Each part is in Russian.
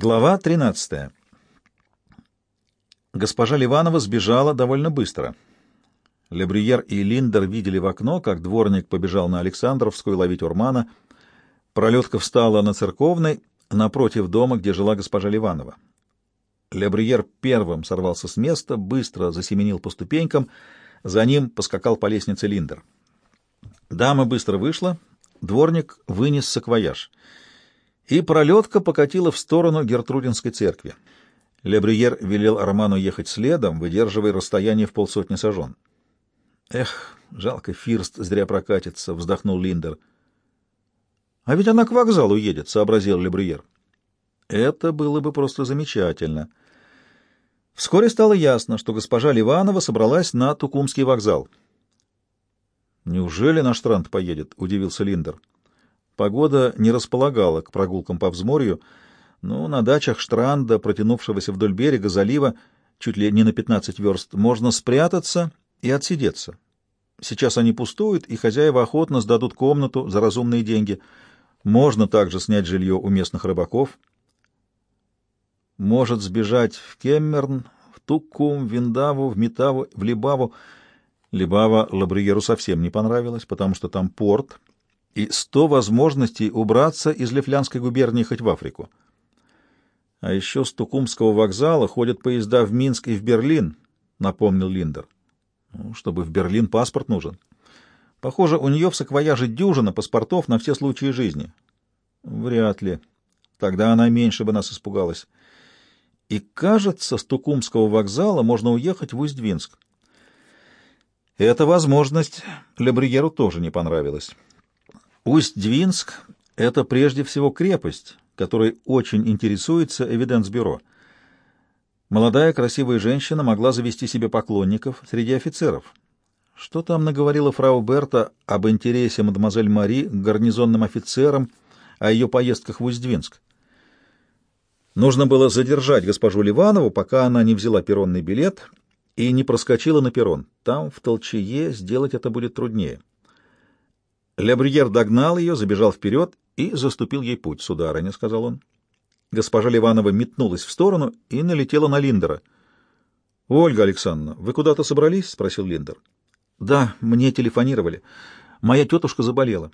Глава 13. Госпожа Ливанова сбежала довольно быстро. Лебрюер и Линдер видели в окно, как дворник побежал на Александровскую ловить урмана. Пролетка встала на церковной, напротив дома, где жила госпожа Ливанова. Лебрюер первым сорвался с места, быстро засеменил по ступенькам, за ним поскакал по лестнице Линдер. Дама быстро вышла, дворник вынес саквояж — и пролетка покатила в сторону Гертрудинской церкви. Лебрюер велел Роману ехать следом, выдерживая расстояние в полсотни сажен. «Эх, жалко, Фирст зря прокатится», — вздохнул Линдер. «А ведь она к вокзалу едет», — сообразил Лебрюер. «Это было бы просто замечательно». Вскоре стало ясно, что госпожа Ливанова собралась на Тукумский вокзал. «Неужели наш Трант поедет?» — удивился Линдер. Погода не располагала к прогулкам по взморью, но на дачах Штранда, протянувшегося вдоль берега залива, чуть ли не на 15 верст, можно спрятаться и отсидеться. Сейчас они пустуют, и хозяева охотно сдадут комнату за разумные деньги. Можно также снять жилье у местных рыбаков. Может сбежать в Кеммерн, в Туккум, в Виндаву, в Метаву, в Либаву. Либава Лабриеру совсем не понравилось, потому что там порт, и сто возможностей убраться из Лифлянской губернии хоть в Африку. А еще с Тукумского вокзала ходят поезда в Минск и в Берлин, напомнил Линдер. Ну, чтобы в Берлин паспорт нужен. Похоже, у нее в саквояже дюжина паспортов на все случаи жизни. Вряд ли. Тогда она меньше бы нас испугалась. И, кажется, с Тукумского вокзала можно уехать в Усть-Двинск. Эта возможность Лебриеру тоже не понравилась. Усть-Двинск — это прежде всего крепость, которой очень интересуется Эвиденс-бюро. Молодая красивая женщина могла завести себе поклонников среди офицеров. Что там наговорила фрау Берта об интересе мадемуазель Мари к гарнизонным офицерам, о ее поездках в Усть-Двинск? Нужно было задержать госпожу Ливанову, пока она не взяла перронный билет и не проскочила на перрон. Там, в толчее, сделать это будет труднее. Лебрьер догнал ее, забежал вперед и заступил ей путь, сударыня, — сказал он. Госпожа Ливанова метнулась в сторону и налетела на Линдера. — Ольга Александровна, вы куда-то собрались? — спросил Линдер. — Да, мне телефонировали. Моя тетушка заболела.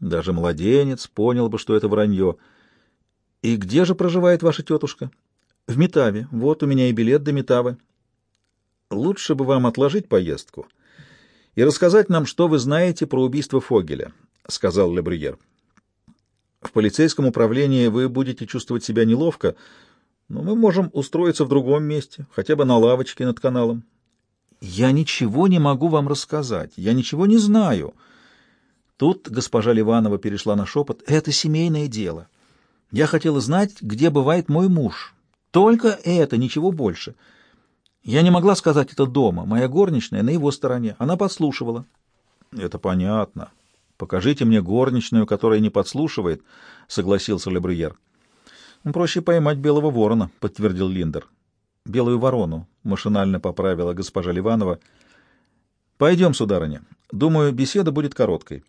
Даже младенец понял бы, что это вранье. — И где же проживает ваша тетушка? — В Метаве. Вот у меня и билет до Метавы. — Лучше бы вам отложить поездку. — и рассказать нам, что вы знаете про убийство Фогеля», — сказал Лебрюер. «В полицейском управлении вы будете чувствовать себя неловко, но мы можем устроиться в другом месте, хотя бы на лавочке над каналом». «Я ничего не могу вам рассказать, я ничего не знаю». Тут госпожа Ливанова перешла на шепот. «Это семейное дело. Я хотела знать, где бывает мой муж. Только это, ничего больше». Я не могла сказать это дома. Моя горничная на его стороне. Она подслушивала. — Это понятно. Покажите мне горничную, которая не подслушивает, — согласился Лебрюер. — Проще поймать белого ворона, — подтвердил Линдер. — Белую ворону, — машинально поправила госпожа Ливанова. — Пойдем, сударыня. Думаю, беседа будет короткой.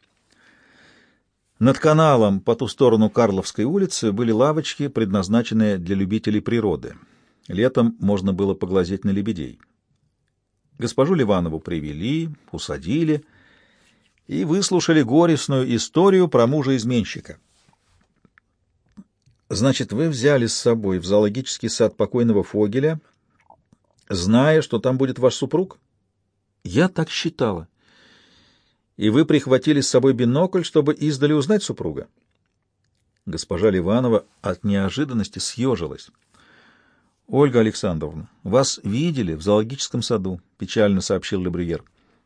Над каналом по ту сторону Карловской улицы были лавочки, предназначенные для любителей природы. Летом можно было поглазеть на лебедей. Госпожу Ливанову привели, усадили и выслушали горестную историю про мужа-изменщика. «Значит, вы взяли с собой в зоологический сад покойного Фогеля, зная, что там будет ваш супруг?» «Я так считала. И вы прихватили с собой бинокль, чтобы издали узнать супруга?» Госпожа Ливанова от неожиданности съежилась. — Ольга Александровна, вас видели в зоологическом саду, — печально сообщил Лебриер.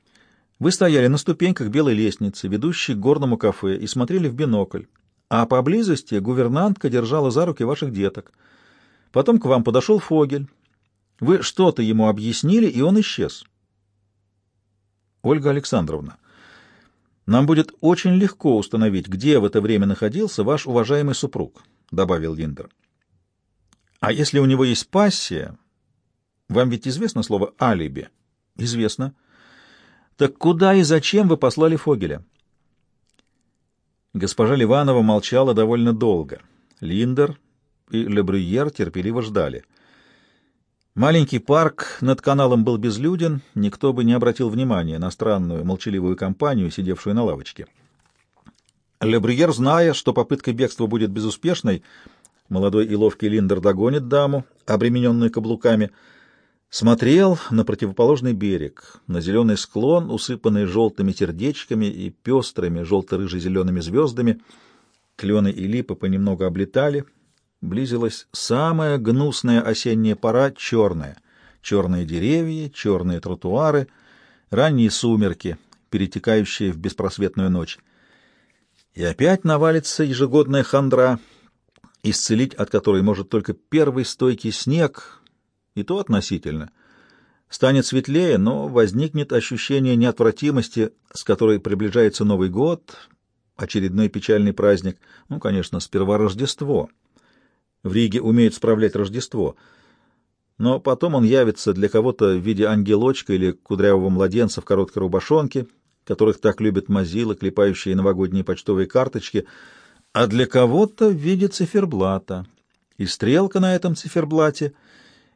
— Вы стояли на ступеньках белой лестницы, ведущей к горному кафе, и смотрели в бинокль, а поблизости гувернантка держала за руки ваших деток. Потом к вам подошел Фогель. Вы что-то ему объяснили, и он исчез. — Ольга Александровна, нам будет очень легко установить, где в это время находился ваш уважаемый супруг, — добавил Линдер. А если у него есть пассия? Вам ведь известно слово «алиби»? Известно. Так куда и зачем вы послали Фогеля? Госпожа Ливанова молчала довольно долго. Линдер и Лебрюер терпеливо ждали. Маленький парк над каналом был безлюден, никто бы не обратил внимания на странную молчаливую компанию, сидевшую на лавочке. Лебрюер, зная, что попытка бегства будет безуспешной, молодой и ловкий Линдер догонит даму, обремененную каблуками, смотрел на противоположный берег, на зеленый склон, усыпанный желтыми сердечками и пестрыми желто-рыже-зелеными звездами. Клены и липы понемногу облетали. Близилась самая гнусная осенняя пора — черная. Черные деревья, черные тротуары, ранние сумерки, перетекающие в беспросветную ночь. И опять навалится ежегодная хандра, исцелить от которой может только первый стойкий снег, и то относительно. Станет светлее, но возникнет ощущение неотвратимости, с которой приближается Новый год, очередной печальный праздник, ну, конечно, сперва Рождество. В Риге умеют справлять Рождество, но потом он явится для кого-то в виде ангелочка или кудрявого младенца в короткой рубашонке, которых так любят мазилы, клепающие новогодние почтовые карточки, а для кого-то в виде циферблата. И стрелка на этом циферблате,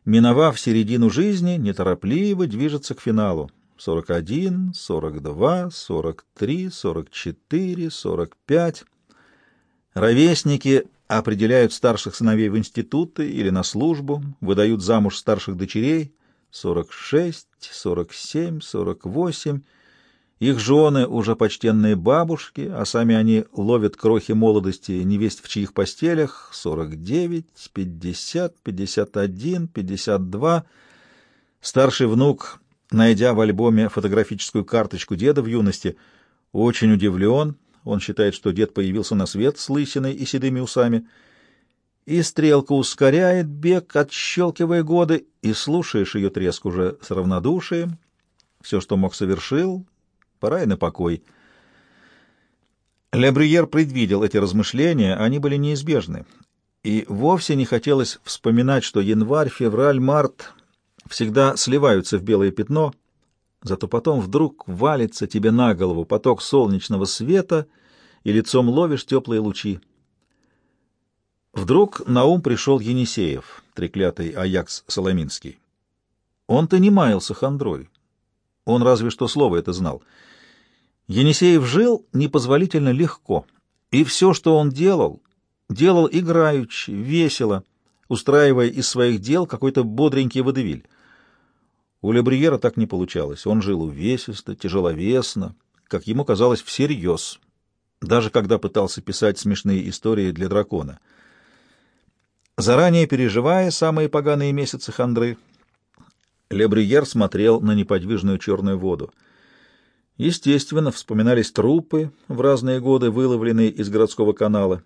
миновав середину жизни, неторопливо движется к финалу. 41, 42, 43, 44, 45. Ровесники определяют старших сыновей в институты или на службу, выдают замуж старших дочерей 46, 47, 48 их жены уже почтенные бабушки, а сами они ловят крохи молодости невесть в чьих постелях. Сорок девять, пятьдесят, пятьдесят один, пятьдесят два. Старший внук, найдя в альбоме фотографическую карточку деда в юности, очень удивлен. Он считает, что дед появился на свет с лысиной и седыми усами. И стрелка ускоряет бег, отщелкивая годы, и слушаешь ее треск уже с равнодушием. Все, что мог, совершил, Пора и на покой. Ле предвидел эти размышления, они были неизбежны. И вовсе не хотелось вспоминать, что январь, февраль, март всегда сливаются в белое пятно, зато потом вдруг валится тебе на голову поток солнечного света, и лицом ловишь теплые лучи. Вдруг на ум пришел Енисеев, треклятый Аякс Соломинский. Он-то не маялся хандрой. Он разве что слово это знал — Енисеев жил непозволительно легко, и все, что он делал, делал играючи, весело, устраивая из своих дел какой-то бодренький водевиль. У Лебриера так не получалось. Он жил увесисто, тяжеловесно, как ему казалось, всерьез, даже когда пытался писать смешные истории для дракона. Заранее переживая самые поганые месяцы хандры, Лебриер смотрел на неподвижную черную воду — Естественно, вспоминались трупы в разные годы, выловленные из городского канала,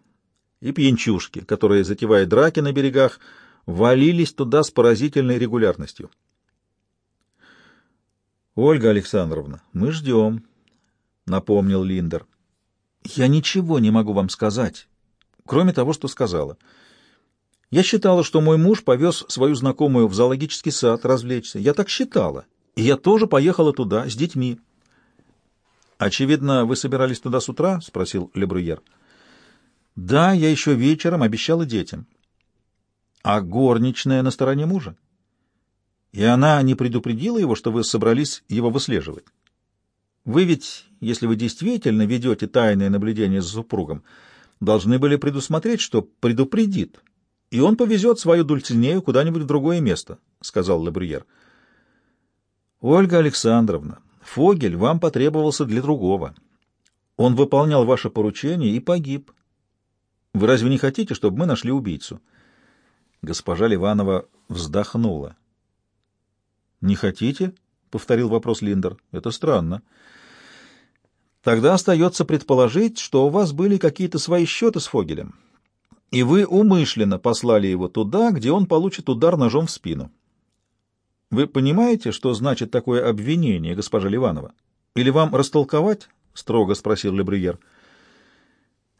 и пьянчушки, которые, затевая драки на берегах, валились туда с поразительной регулярностью. «Ольга Александровна, мы ждем», — напомнил Линдер. «Я ничего не могу вам сказать, кроме того, что сказала. Я считала, что мой муж повез свою знакомую в зоологический сад развлечься. Я так считала, и я тоже поехала туда с детьми». «Очевидно, вы собирались туда с утра?» — спросил Лебруер. «Да, я еще вечером обещала детям». «А горничная на стороне мужа?» «И она не предупредила его, что вы собрались его выслеживать?» «Вы ведь, если вы действительно ведете тайное наблюдение за супругом, должны были предусмотреть, что предупредит, и он повезет свою Дульцинею куда-нибудь в другое место», — сказал Лебруер. «Ольга Александровна, Фогель вам потребовался для другого. Он выполнял ваше поручение и погиб. Вы разве не хотите, чтобы мы нашли убийцу?» Госпожа Ливанова вздохнула. «Не хотите?» — повторил вопрос Линдер. «Это странно. Тогда остается предположить, что у вас были какие-то свои счеты с Фогелем, и вы умышленно послали его туда, где он получит удар ножом в спину. Вы понимаете, что значит такое обвинение, госпожа Ливанова? Или вам растолковать? — строго спросил Лебрюер.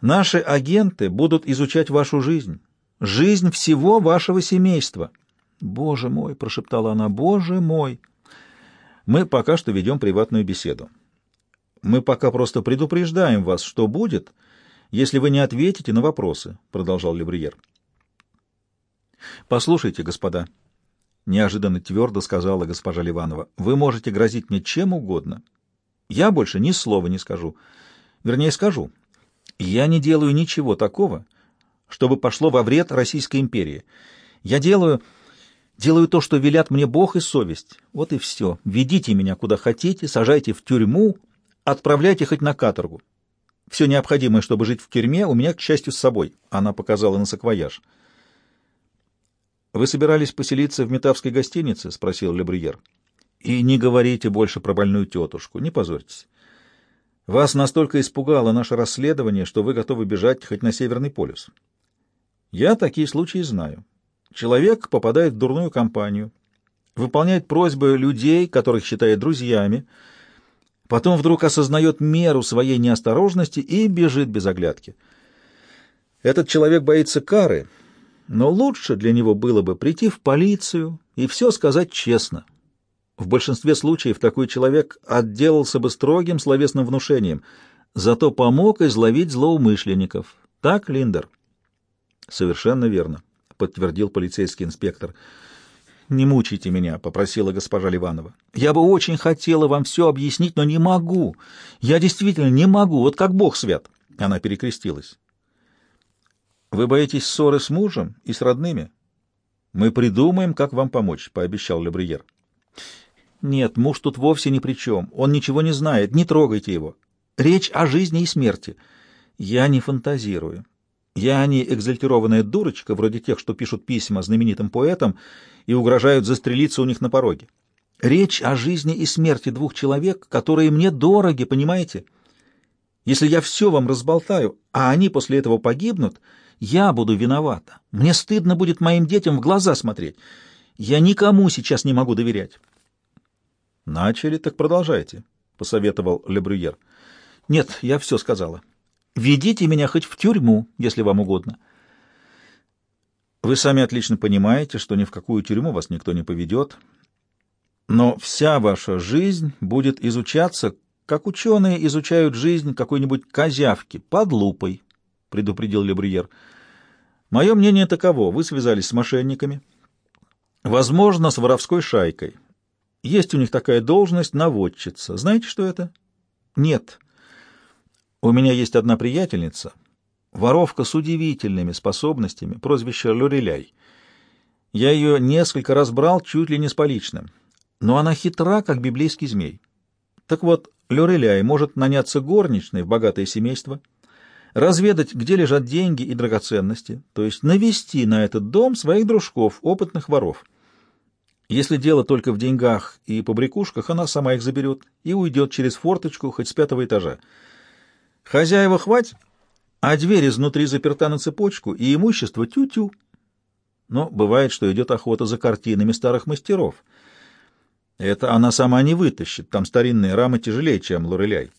Наши агенты будут изучать вашу жизнь, жизнь всего вашего семейства. Боже мой, — прошептала она, — боже мой. Мы пока что ведем приватную беседу. Мы пока просто предупреждаем вас, что будет, если вы не ответите на вопросы, — продолжал Лебрюер. Послушайте, господа, — неожиданно твердо сказала госпожа Ливанова, — вы можете грозить мне чем угодно. Я больше ни слова не скажу. Вернее, скажу. Я не делаю ничего такого, чтобы пошло во вред Российской империи. Я делаю... Делаю то, что велят мне Бог и совесть. Вот и все. Ведите меня куда хотите, сажайте в тюрьму, отправляйте хоть на каторгу. Все необходимое, чтобы жить в тюрьме, у меня, к счастью, с собой. Она показала на саквояж. «Вы собирались поселиться в Метавской гостинице?» — спросил Лебрюер. «И не говорите больше про больную тетушку, не позорьтесь. Вас настолько испугало наше расследование, что вы готовы бежать хоть на Северный полюс. Я такие случаи знаю. Человек попадает в дурную компанию, выполняет просьбы людей, которых считает друзьями, потом вдруг осознает меру своей неосторожности и бежит без оглядки. Этот человек боится кары, но лучше для него было бы прийти в полицию и все сказать честно. В большинстве случаев такой человек отделался бы строгим словесным внушением, зато помог изловить злоумышленников. Так, Линдер? Совершенно верно, подтвердил полицейский инспектор. «Не мучайте меня», — попросила госпожа Ливанова. «Я бы очень хотела вам все объяснить, но не могу. Я действительно не могу, вот как Бог свят». Она перекрестилась. «Вы боитесь ссоры с мужем и с родными?» «Мы придумаем, как вам помочь», — пообещал Лебриер. «Нет, муж тут вовсе ни при чем. Он ничего не знает. Не трогайте его. Речь о жизни и смерти. Я не фантазирую. Я не экзальтированная дурочка, вроде тех, что пишут письма знаменитым поэтам и угрожают застрелиться у них на пороге. Речь о жизни и смерти двух человек, которые мне дороги, понимаете? Если я все вам разболтаю, а они после этого погибнут, я буду виновата. Мне стыдно будет моим детям в глаза смотреть. Я никому сейчас не могу доверять. — Начали, так продолжайте, — посоветовал Лебрюер. — Нет, я все сказала. Ведите меня хоть в тюрьму, если вам угодно. Вы сами отлично понимаете, что ни в какую тюрьму вас никто не поведет, но вся ваша жизнь будет изучаться, как ученые изучают жизнь какой-нибудь козявки под лупой, — предупредил Лебрюер. Мое мнение таково. Вы связались с мошенниками, возможно, с воровской шайкой. Есть у них такая должность — наводчица. Знаете, что это? Нет. У меня есть одна приятельница, воровка с удивительными способностями, прозвище Лореляй. Я ее несколько раз брал чуть ли не с поличным, но она хитра, как библейский змей. Так вот, Лореляй может наняться горничной в богатое семейство, разведать, где лежат деньги и драгоценности, то есть навести на этот дом своих дружков, опытных воров. Если дело только в деньгах и побрякушках, она сама их заберет и уйдет через форточку хоть с пятого этажа. Хозяева хвать, а дверь изнутри заперта на цепочку, и имущество тю-тю. Но бывает, что идет охота за картинами старых мастеров. Это она сама не вытащит, там старинные рамы тяжелее, чем Лореляй.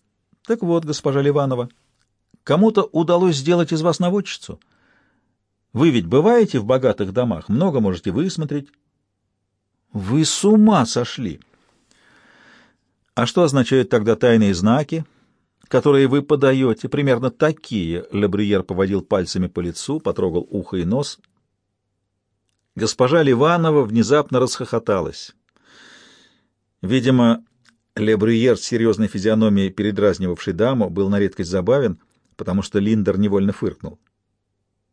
Так вот, госпожа Ливанова, кому-то удалось сделать из вас наводчицу. Вы ведь бываете в богатых домах, много можете высмотреть. Вы с ума сошли! А что означают тогда тайные знаки, которые вы подаете, примерно такие. Лебриер поводил пальцами по лицу, потрогал ухо и нос. Госпожа Ливанова внезапно расхохоталась. Видимо, Лебриер с серьезной физиономией, передразнивавший даму, был на редкость забавен, потому что Линдер невольно фыркнул.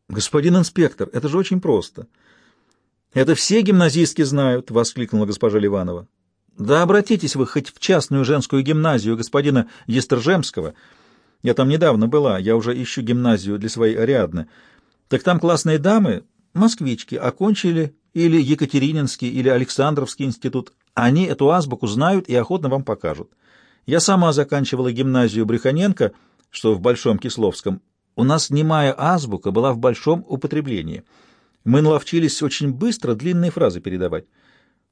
«Господин инспектор, это же очень просто!» «Это все гимназистки знают!» — воскликнула госпожа Ливанова. Да обратитесь вы хоть в частную женскую гимназию господина Естержемского. Я там недавно была, я уже ищу гимназию для своей Ариадны. Так там классные дамы, москвички, окончили или Екатерининский, или Александровский институт. Они эту азбуку знают и охотно вам покажут. Я сама заканчивала гимназию Бреханенко, что в Большом Кисловском. У нас немая азбука была в большом употреблении. Мы наловчились очень быстро длинные фразы передавать.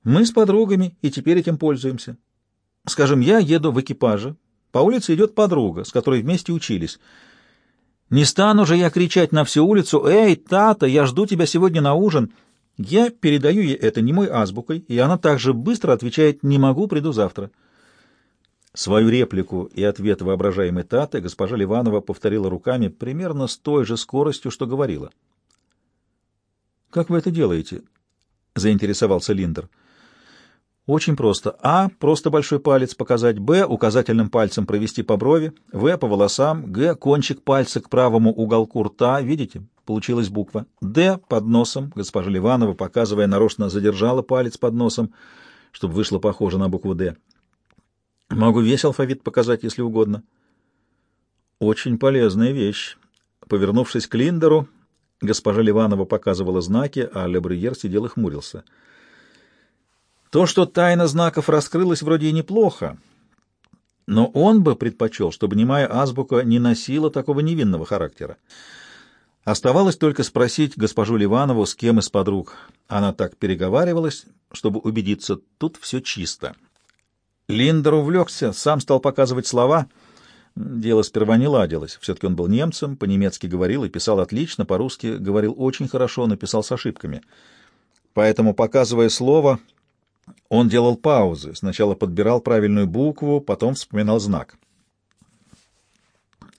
Мы с подругами и теперь этим пользуемся. Скажем, я еду в экипаже, по улице идет подруга, с которой вместе учились. Не стану же я кричать на всю улицу «Эй, Тата, я жду тебя сегодня на ужин!» Я передаю ей это немой азбукой, и она также быстро отвечает «Не могу, приду завтра». Свою реплику и ответ воображаемой Таты госпожа Ливанова повторила руками примерно с той же скоростью, что говорила. «Как вы это делаете?» — заинтересовался Линдер. Очень просто. А — просто большой палец показать, Б — указательным пальцем провести по брови, В — по волосам, Г — кончик пальца к правому уголку рта, видите, получилась буква, Д — под носом, госпожа Ливанова, показывая, нарочно задержала палец под носом, чтобы вышло похоже на букву «Д». Могу весь алфавит показать, если угодно. Очень полезная вещь. Повернувшись к Линдеру, госпожа Ливанова показывала знаки, а Лебрюер сидел и хмурился — то, что тайна знаков раскрылась, вроде и неплохо, но он бы предпочел, чтобы немая азбука не носила такого невинного характера. Оставалось только спросить госпожу Ливанову, с кем из подруг она так переговаривалась, чтобы убедиться, тут все чисто. Линдер увлекся, сам стал показывать слова. Дело сперва не ладилось. Все-таки он был немцем, по-немецки говорил и писал отлично, по-русски говорил очень хорошо, но писал с ошибками. Поэтому, показывая слово, он делал паузы, сначала подбирал правильную букву, потом вспоминал знак.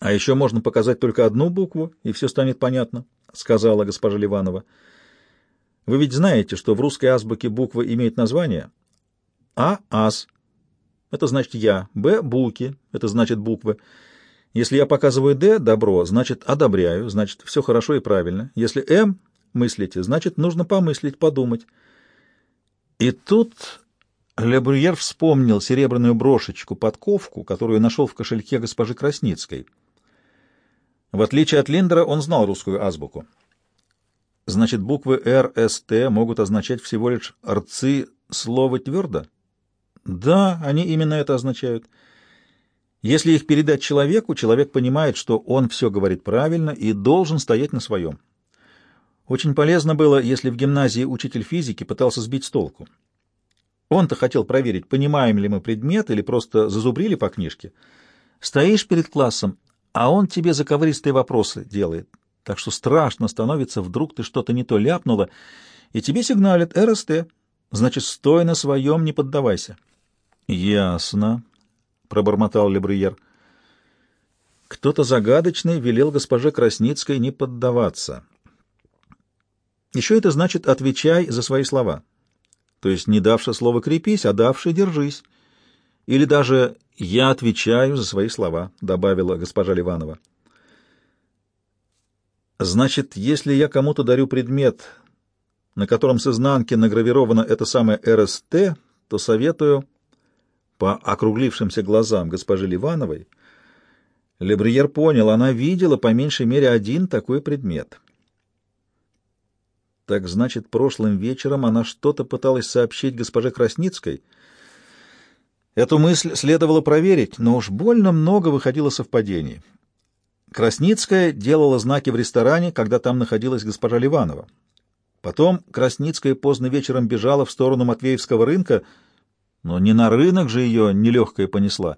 «А еще можно показать только одну букву, и все станет понятно», — сказала госпожа Ливанова. «Вы ведь знаете, что в русской азбуке буквы имеют название? А — ас. Это значит «я». Б — буки. Это значит буквы. Если я показываю «Д» — добро, значит «одобряю», значит «все хорошо и правильно». Если «М» — мыслите, значит «нужно помыслить, подумать». И тут Ле вспомнил серебряную брошечку-подковку, которую нашел в кошельке госпожи Красницкой. В отличие от Линдера, он знал русскую азбуку. Значит, буквы «Р», «С», «Т» могут означать всего лишь «рцы» слова «твердо»? Да, они именно это означают. Если их передать человеку, человек понимает, что он все говорит правильно и должен стоять на своем. Очень полезно было, если в гимназии учитель физики пытался сбить с толку. Он-то хотел проверить, понимаем ли мы предмет или просто зазубрили по книжке. Стоишь перед классом, а он тебе заковыристые вопросы делает. Так что страшно становится, вдруг ты что-то не то ляпнула, и тебе сигналят РСТ. Значит, стой на своем, не поддавайся. — Ясно, — пробормотал Лебрюер. Кто-то загадочный велел госпоже Красницкой не поддаваться. Еще это значит «отвечай за свои слова». То есть не давши слово «крепись», а давши «держись». Или даже «я отвечаю за свои слова», — добавила госпожа Ливанова. Значит, если я кому-то дарю предмет, на котором с изнанки награвировано это самое РСТ, то советую по округлившимся глазам госпожи Ливановой. Лебриер понял, она видела по меньшей мере один такой предмет — так значит, прошлым вечером она что-то пыталась сообщить госпоже Красницкой. Эту мысль следовало проверить, но уж больно много выходило совпадений. Красницкая делала знаки в ресторане, когда там находилась госпожа Ливанова. Потом Красницкая поздно вечером бежала в сторону Матвеевского рынка, но не на рынок же ее нелегкая понесла.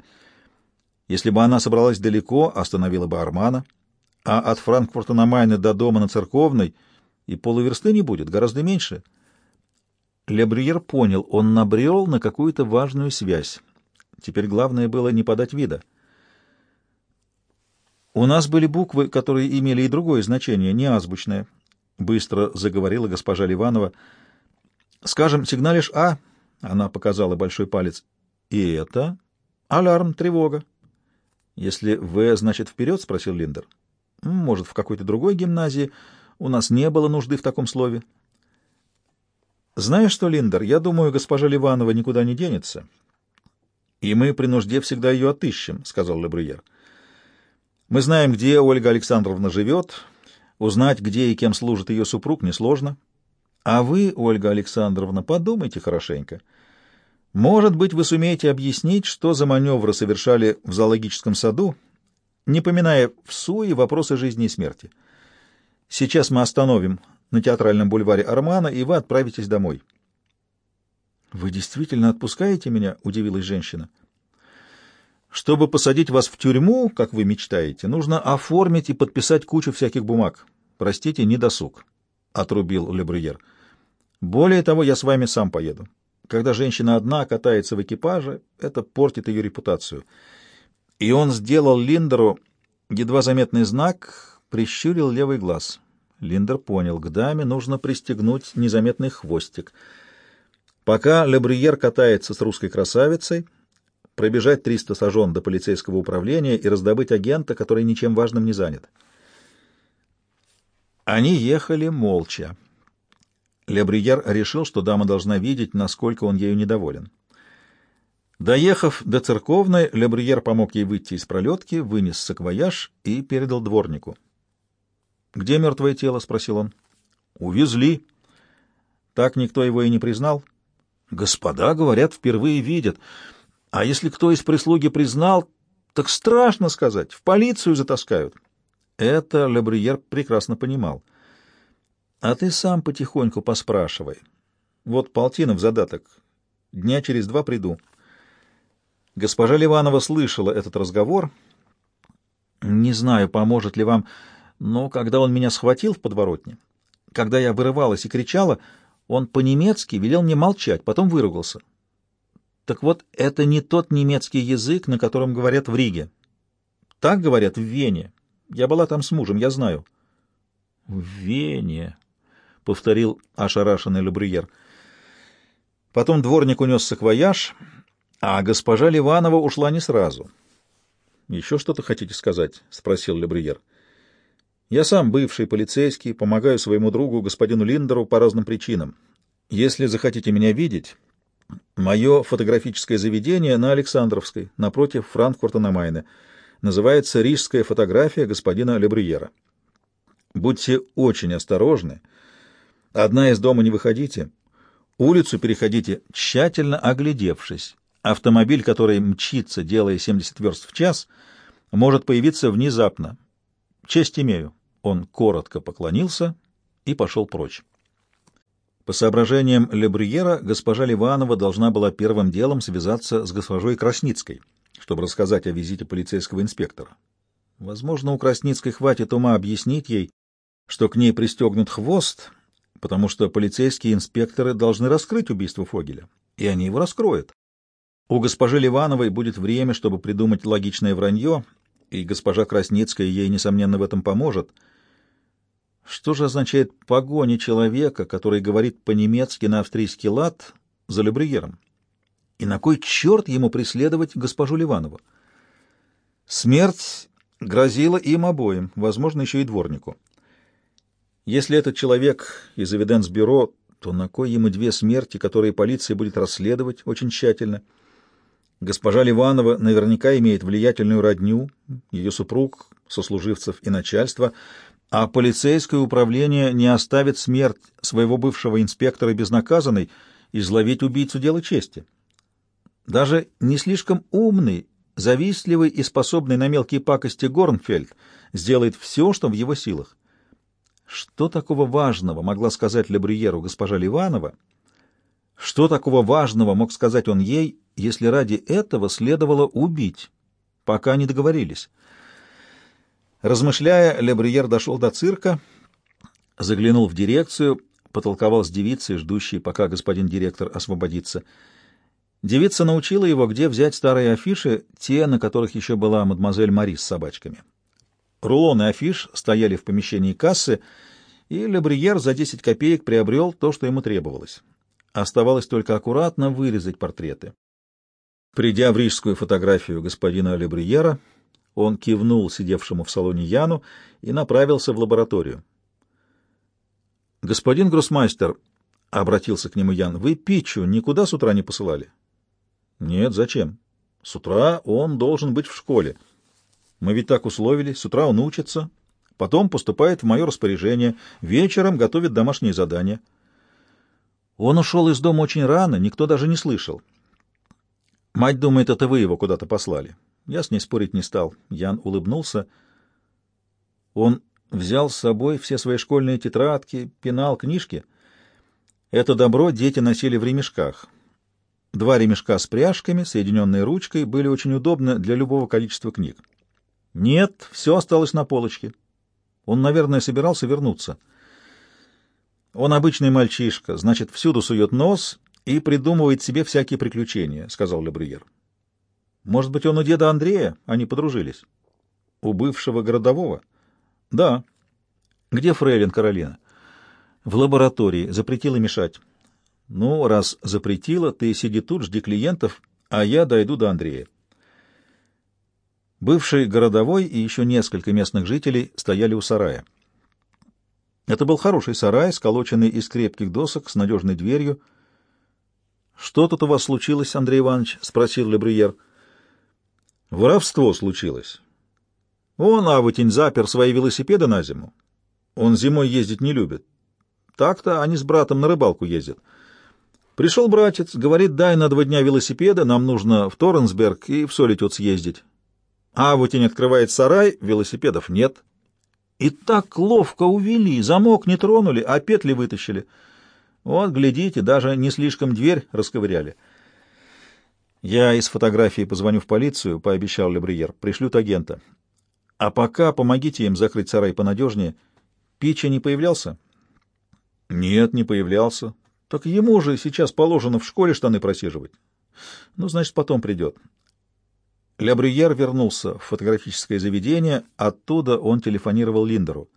Если бы она собралась далеко, остановила бы Армана, а от Франкфурта на Майне до дома на Церковной — и полуверсты не будет, гораздо меньше. Лебриер понял, он набрел на какую-то важную связь. Теперь главное было не подать вида. «У нас были буквы, которые имели и другое значение, не азбучное», — быстро заговорила госпожа Ливанова. «Скажем, сигналишь «А», — она показала большой палец, — «и это аларм, тревога». «Если «В» значит вперед?» — спросил Линдер. «Может, в какой-то другой гимназии...» У нас не было нужды в таком слове. Знаешь что, Линдер, я думаю, госпожа Ливанова никуда не денется. И мы при нужде всегда ее отыщем, — сказал Лебрюер. Мы знаем, где Ольга Александровна живет. Узнать, где и кем служит ее супруг, несложно. А вы, Ольга Александровна, подумайте хорошенько. Может быть, вы сумеете объяснить, что за маневры совершали в зоологическом саду, не поминая в суе вопросы жизни и смерти. Сейчас мы остановим на театральном бульваре Армана, и вы отправитесь домой. — Вы действительно отпускаете меня? — удивилась женщина. — Чтобы посадить вас в тюрьму, как вы мечтаете, нужно оформить и подписать кучу всяких бумаг. Простите, не досуг, — отрубил Лебрюер. — Более того, я с вами сам поеду. Когда женщина одна катается в экипаже, это портит ее репутацию. И он сделал Линдеру едва заметный знак, прищурил левый глаз. Линдер понял, к даме нужно пристегнуть незаметный хвостик. Пока Лебрюер катается с русской красавицей, пробежать 300 сажен до полицейского управления и раздобыть агента, который ничем важным не занят. Они ехали молча. Лебрюер решил, что дама должна видеть, насколько он ею недоволен. Доехав до церковной, Лебрюер помог ей выйти из пролетки, вынес саквояж и передал дворнику. «Где мертвое тело?» — спросил он. «Увезли». Так никто его и не признал. «Господа, говорят, впервые видят. А если кто из прислуги признал, так страшно сказать, в полицию затаскают». Это Лебрюер прекрасно понимал. «А ты сам потихоньку поспрашивай. Вот полтина в задаток. Дня через два приду». Госпожа Ливанова слышала этот разговор. «Не знаю, поможет ли вам...» Но когда он меня схватил в подворотне, когда я вырывалась и кричала, он по-немецки велел мне молчать, потом выругался. Так вот, это не тот немецкий язык, на котором говорят в Риге. Так говорят в Вене. Я была там с мужем, я знаю. — В Вене, — повторил ошарашенный Лебрюер. Потом дворник унес саквояж, а госпожа Ливанова ушла не сразу. — Еще что-то хотите сказать? — спросил Лебрюер. — я сам бывший полицейский, помогаю своему другу, господину Линдеру, по разным причинам. Если захотите меня видеть, мое фотографическое заведение на Александровской, напротив Франкфурта на Майне. Называется «Рижская фотография господина Лебрюера». Будьте очень осторожны. Одна из дома не выходите. Улицу переходите, тщательно оглядевшись. Автомобиль, который мчится, делая 70 верст в час, может появиться внезапно. Честь имею. Он коротко поклонился и пошел прочь. По соображениям Лебрюера, госпожа Ливанова должна была первым делом связаться с госпожой Красницкой, чтобы рассказать о визите полицейского инспектора. Возможно, у Красницкой хватит ума объяснить ей, что к ней пристегнут хвост, потому что полицейские инспекторы должны раскрыть убийство Фогеля, и они его раскроют. У госпожи Ливановой будет время, чтобы придумать логичное вранье, и госпожа Красницкая ей, несомненно, в этом поможет — что же означает погоня человека, который говорит по-немецки на австрийский лад, за Лебрюером? И на кой черт ему преследовать госпожу Ливанову? Смерть грозила им обоим, возможно, еще и дворнику. Если этот человек из Эвиденс-бюро, то на кой ему две смерти, которые полиция будет расследовать очень тщательно? Госпожа Ливанова наверняка имеет влиятельную родню, ее супруг, сослуживцев и начальство — а полицейское управление не оставит смерть своего бывшего инспектора безнаказанной, изловить убийцу дело чести. Даже не слишком умный, завистливый и способный на мелкие пакости Горнфельд сделает все, что в его силах. Что такого важного могла сказать Лебрюеру госпожа Ливанова? Что такого важного мог сказать он ей, если ради этого следовало убить, пока не договорились? Размышляя, Лебриер дошел до цирка, заглянул в дирекцию, потолковал с девицей, ждущей, пока господин директор освободится. Девица научила его, где взять старые афиши, те, на которых еще была мадемуазель Мари с собачками. Рулоны афиш стояли в помещении кассы, и Лебриер за 10 копеек приобрел то, что ему требовалось. Оставалось только аккуратно вырезать портреты. Придя в рижскую фотографию господина Лебриера, он кивнул сидевшему в салоне Яну и направился в лабораторию. «Господин гроссмастер», — обратился к нему Ян, — «вы Пичу никуда с утра не посылали?» «Нет, зачем? С утра он должен быть в школе. Мы ведь так условились, с утра он учится, потом поступает в мое распоряжение, вечером готовит домашние задания». Он ушел из дома очень рано, никто даже не слышал. Мать думает, это вы его куда-то послали. Я с ней спорить не стал. Ян улыбнулся. Он взял с собой все свои школьные тетрадки, пенал, книжки. Это добро дети носили в ремешках. Два ремешка с пряжками, соединенные ручкой, были очень удобны для любого количества книг. Нет, все осталось на полочке. Он, наверное, собирался вернуться. Он обычный мальчишка, значит, всюду сует нос и придумывает себе всякие приключения, — сказал Лебрюер. Может быть, он у деда Андрея? Они подружились. У бывшего городового? Да. Где фрейлин Каролина? В лаборатории. Запретила мешать. Ну, раз запретила, ты сиди тут, жди клиентов, а я дойду до Андрея. Бывший городовой и еще несколько местных жителей стояли у сарая. Это был хороший сарай, сколоченный из крепких досок с надежной дверью. — Что тут у вас случилось, Андрей Иванович? — спросил Лебрюер. — Воровство случилось. Он, Авутень, запер свои велосипеды на зиму. Он зимой ездить не любит. Так-то они с братом на рыбалку ездят. Пришел братец, говорит, дай на два дня велосипеда, нам нужно в Торренсберг и в Солитюд съездить. А вот и открывает сарай, велосипедов нет. И так ловко увели, замок не тронули, а петли вытащили. Вот, глядите, даже не слишком дверь расковыряли. Я из фотографии позвоню в полицию, — пообещал Лебриер, — пришлют агента. А пока помогите им закрыть сарай понадежнее. Пича не появлялся? Нет, не появлялся. Так ему же сейчас положено в школе штаны просиживать. Ну, значит, потом придет. Ля вернулся в фотографическое заведение, оттуда он телефонировал Линдеру.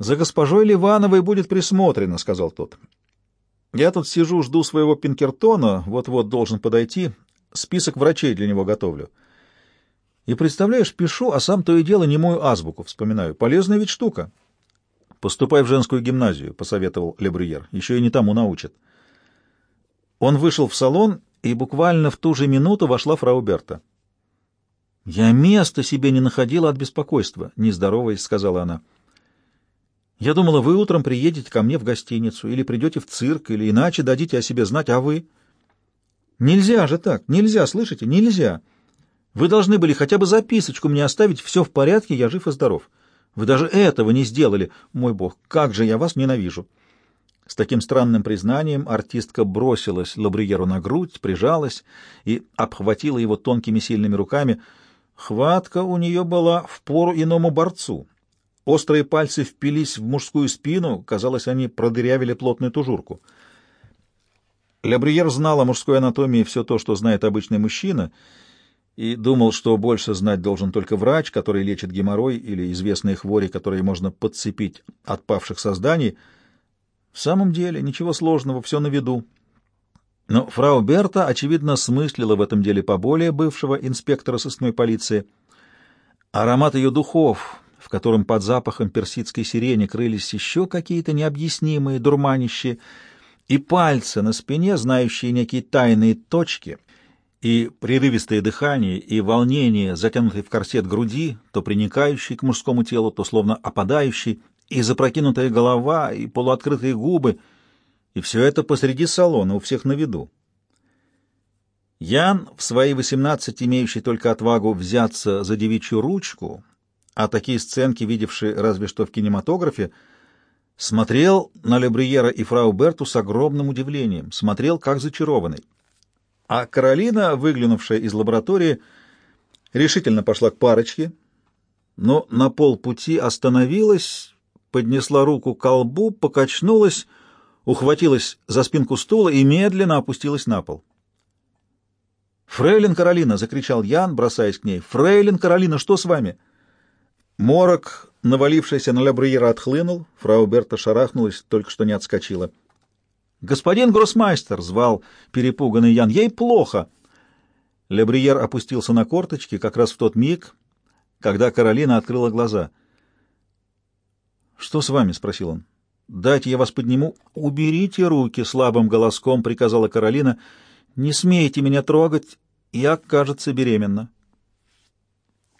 «За госпожой Ливановой будет присмотрено», — сказал тот. «Я тут сижу, жду своего Пинкертона, вот-вот должен подойти, список врачей для него готовлю. И, представляешь, пишу, а сам то и дело немую азбуку вспоминаю. Полезная ведь штука». «Поступай в женскую гимназию», — посоветовал Лебрюер. «Еще и не тому научат». Он вышел в салон и буквально в ту же минуту вошла фрау Берта. «Я места себе не находила от беспокойства», — нездороваясь, сказала она. «Я думала, вы утром приедете ко мне в гостиницу, или придете в цирк, или иначе дадите о себе знать, а вы...» «Нельзя же так, нельзя, слышите, нельзя. Вы должны были хотя бы записочку мне оставить, все в порядке, я жив и здоров. Вы даже этого не сделали, мой бог, как же я вас ненавижу!» С таким странным признанием артистка бросилась Лабриеру на грудь, прижалась и обхватила его тонкими сильными руками. Хватка у нее была в пору иному борцу. Острые пальцы впились в мужскую спину, казалось, они продырявили плотную тужурку. Лабриер знал о мужской анатомии все то, что знает обычный мужчина, и думал, что больше знать должен только врач, который лечит геморрой или известные хвори, которые можно подцепить от павших созданий — в самом деле, ничего сложного, все на виду. Но фрау Берта, очевидно, смыслила в этом деле поболее бывшего инспектора сыскной полиции. Аромат ее духов, в котором под запахом персидской сирени крылись еще какие-то необъяснимые дурманищи, и пальцы на спине, знающие некие тайные точки, и прерывистое дыхание, и волнение, затянутое в корсет груди, то приникающий к мужскому телу, то словно опадающий, и запрокинутая голова, и полуоткрытые губы, и все это посреди салона, у всех на виду. Ян, в свои восемнадцать имеющий только отвагу взяться за девичью ручку, а такие сценки, видевшие разве что в кинематографе, смотрел на Лебриера и фрау Берту с огромным удивлением, смотрел как зачарованный. А Каролина, выглянувшая из лаборатории, решительно пошла к парочке, но на полпути остановилась поднесла руку к колбу, покачнулась, ухватилась за спинку стула и медленно опустилась на пол. «Фрейлин Каролина!» — закричал Ян, бросаясь к ней. «Фрейлин Каролина, что с вами?» Морок, навалившийся на Лябриера, отхлынул. Фрау Берта шарахнулась, только что не отскочила. «Господин гроссмайстер!» — звал перепуганный Ян. «Ей плохо!» Лебриер опустился на корточки как раз в тот миг, когда Каролина открыла глаза — «Что с вами?» — спросил он. «Дайте я вас подниму». «Уберите руки!» — слабым голоском приказала Каролина. «Не смейте меня трогать, я, кажется, беременна».